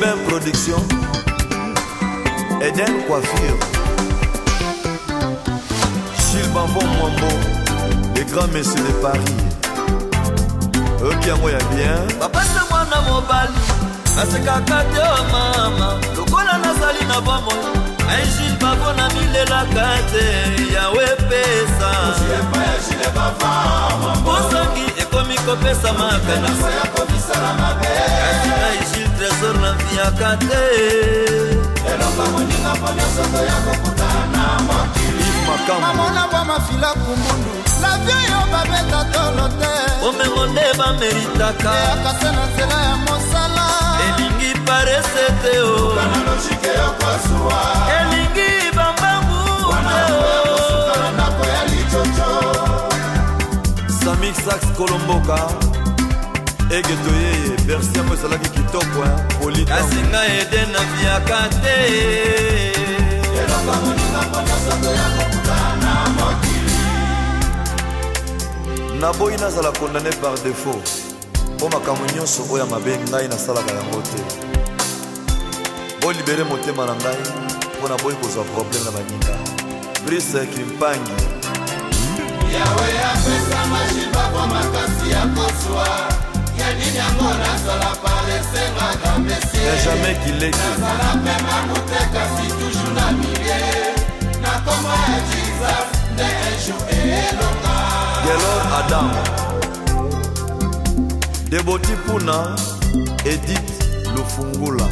Urbain Production, Eden Coiffure, Gilles Bambon Mwambo, les grands messieurs de Paris. Okiango ya bien. Papa se mwana mobali, nasekaka te mama, lokola nazali na bomoi. Ai Gilles Bambon na milelaka te, yawe pesa. Gilles Bambon, Gilles Bambon. kopesa makanaasi ngai jil tresor nafiaka te mamona bwa mafila kumbundu lavio yo babeta tolo te omengo nde bameritaka akase na nzela ya mosala elingi parese te o sax kolomboka egeto yeye version ezalaki kitoko politasi nga ede na biaka te eloko moninga mpo nyonso toyakokuna na mokili naboyi nazala kondane par defo mpo makambo nyonso oyo mabe ngai nasalaka yango te bolibere motema na ngai mpo naboyi kozwa probleme na baninga brise kimpangi yawe apesa mashiba mpo makasi ya kozwa ya nini yango nazala palesengaka mesiyezala pema mute kasi tuju na milie na koma ya jesus nde ejo elonga gelor adam deboti mpuna edit lufungula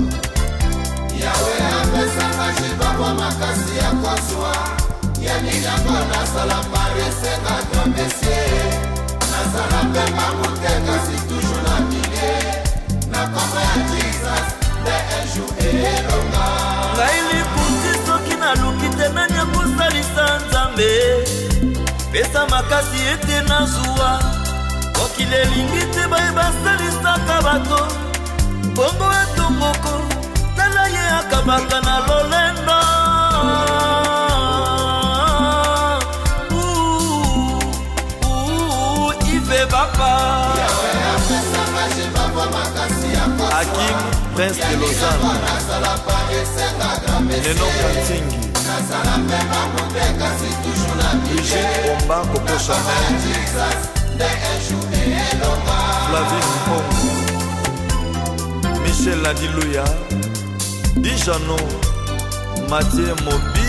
yawe apesanga jibabwa makasi ya kozwa ya ninango nasalama esengato mesie nazala mpema koteka si toujours na bilie na kombo ya jesus nde ejour elonga ngai liputi soki naluki te nani akosalisa nzambe pesa makasi ete nazwa mokili elingi te baye basalisaka bato bongo etongoko tala ye akabaka na lolendo papa akim prince de lausanne leno katingi brigide omba kokochanel flavie mpongo michel ladiluya dijano matie mobi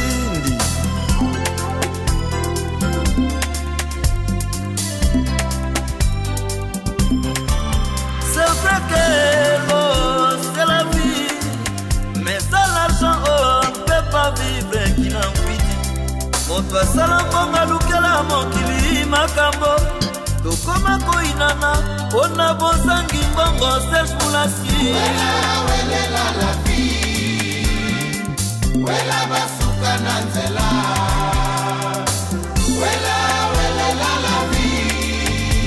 moto asala mbonga lukela mokili makambo tokóma koinana mpo na bozangi mbongo serge mulasi welela lafi wela basuka na nzela wela welela lafi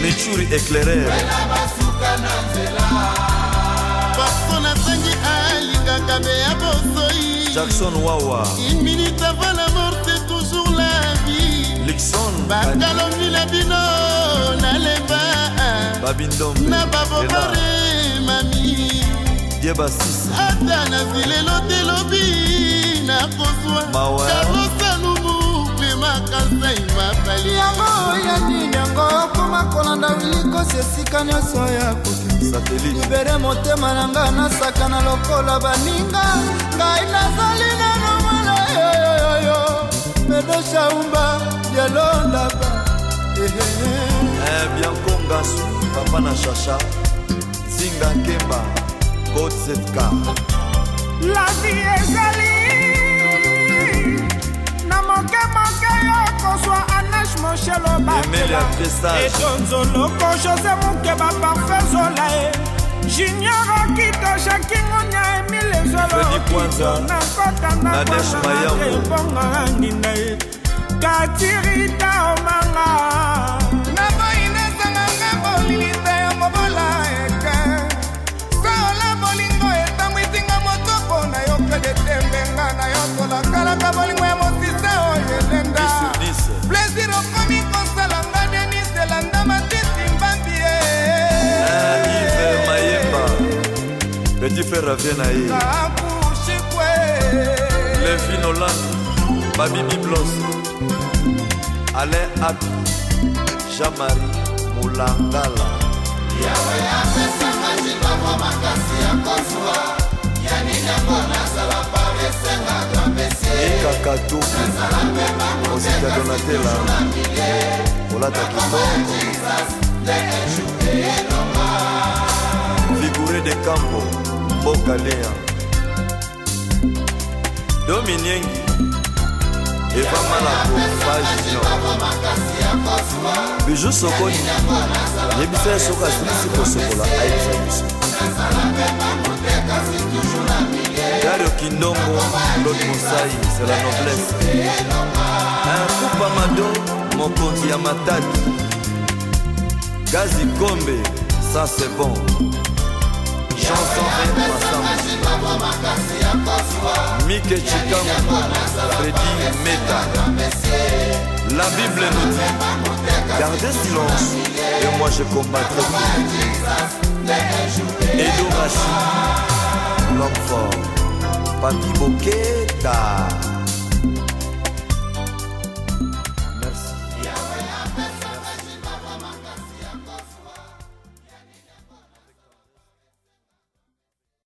micuri éclairer wela basuka na nzela papo nazangi alingaka me ya bosoi jackson wawa iminita vala dikson bakalongile bino naleba na babobore mami ata nazwi lelo te lobi nakozwa karosalumu mpe makansai mabali yango oyani yango okoma kolanda likosi esika nyonso ya kokiibere motema na ngai nasakana lokola baninga ngai nazali nano mwana yoyoyoyo pedoshaumba lelo laba eh, eh, eh. biankongasu papa na shasha zinga nkemba kotsetka lavi ezali na mokemoke yo kozwa anage moshelo baetonzoloko jose mokeba parfum zola e junior akito jakingonya emile zolokito na kota na kwana ebonga nginda ye katirita omanga na moi nazanganga bolilisa ya mobola eke saola bolingo etambwisinga motoko na yo kedetembenga na yo tolakalaka bolingo ya mosise oyo elenda plaisir okomi kosalanga deniselanda matiti mbambi ye eh. mayemba petit fer ravie na ye levin olande babibi blose alain abi jean-marie molangala yawe apesanga nzibongo makasi ya kozwa yaninango nazala paresenga grampesiekakatu osita donatela olata kitoko figure de campo mboka lea dominiengi evamala kofagion biju sokoni yebisa ye soko asilisi kosokola ayebisa biso dario kindongo claude mosai c'est la noblesse kupa mado mokonzi ya matadi gazi kombe ça c'est bon Chanson Mike Chikambo, Freddy Meta. La Bible nous dit Gardez silence et moi je combattrai. Edo Rashi, l'homme fort, Papi Boketa.